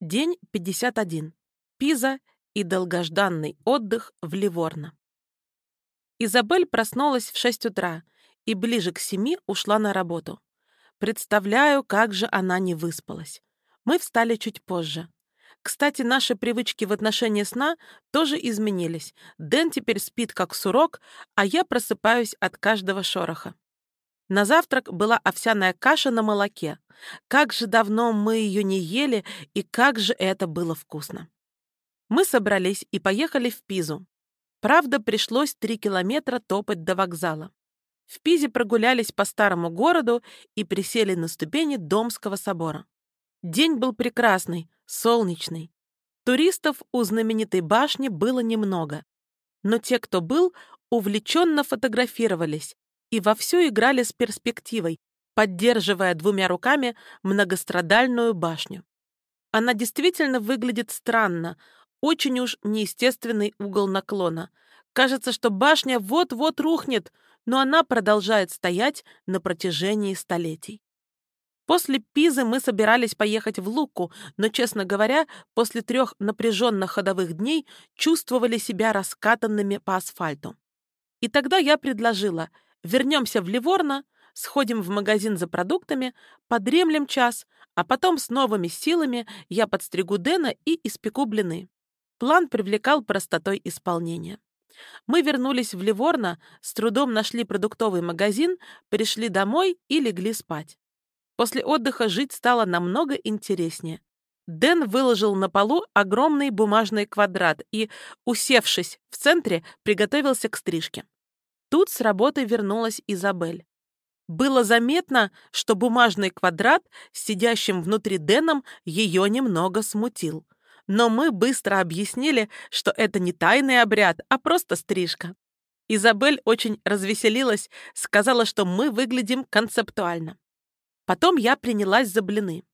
День 51. Пиза и долгожданный отдых в Ливорно. Изабель проснулась в 6 утра и ближе к 7 ушла на работу. Представляю, как же она не выспалась. Мы встали чуть позже. Кстати, наши привычки в отношении сна тоже изменились. Дэн теперь спит как сурок, а я просыпаюсь от каждого шороха. На завтрак была овсяная каша на молоке. Как же давно мы ее не ели, и как же это было вкусно. Мы собрались и поехали в Пизу. Правда, пришлось три километра топать до вокзала. В Пизе прогулялись по старому городу и присели на ступени Домского собора. День был прекрасный, солнечный. Туристов у знаменитой башни было немного. Но те, кто был, увлеченно фотографировались, и вовсю играли с перспективой, поддерживая двумя руками многострадальную башню. Она действительно выглядит странно, очень уж неестественный угол наклона. Кажется, что башня вот-вот рухнет, но она продолжает стоять на протяжении столетий. После Пизы мы собирались поехать в Луку, но, честно говоря, после трех напряженных ходовых дней чувствовали себя раскатанными по асфальту. И тогда я предложила — Вернемся в Ливорно, сходим в магазин за продуктами, подремлем час, а потом с новыми силами я подстригу Дэна и испеку блины. План привлекал простотой исполнения. Мы вернулись в Ливорно, с трудом нашли продуктовый магазин, пришли домой и легли спать. После отдыха жить стало намного интереснее. Дэн выложил на полу огромный бумажный квадрат и, усевшись в центре, приготовился к стрижке. Тут с работы вернулась Изабель. Было заметно, что бумажный квадрат с сидящим внутри Дэном ее немного смутил. Но мы быстро объяснили, что это не тайный обряд, а просто стрижка. Изабель очень развеселилась, сказала, что мы выглядим концептуально. Потом я принялась за блины.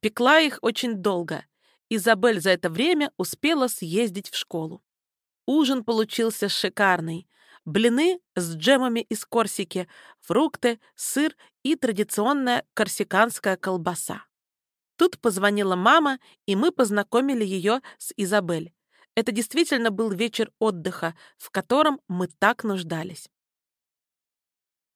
Пекла их очень долго. Изабель за это время успела съездить в школу. Ужин получился шикарный блины с джемами из Корсики, фрукты, сыр и традиционная корсиканская колбаса. Тут позвонила мама, и мы познакомили ее с Изабель. Это действительно был вечер отдыха, в котором мы так нуждались.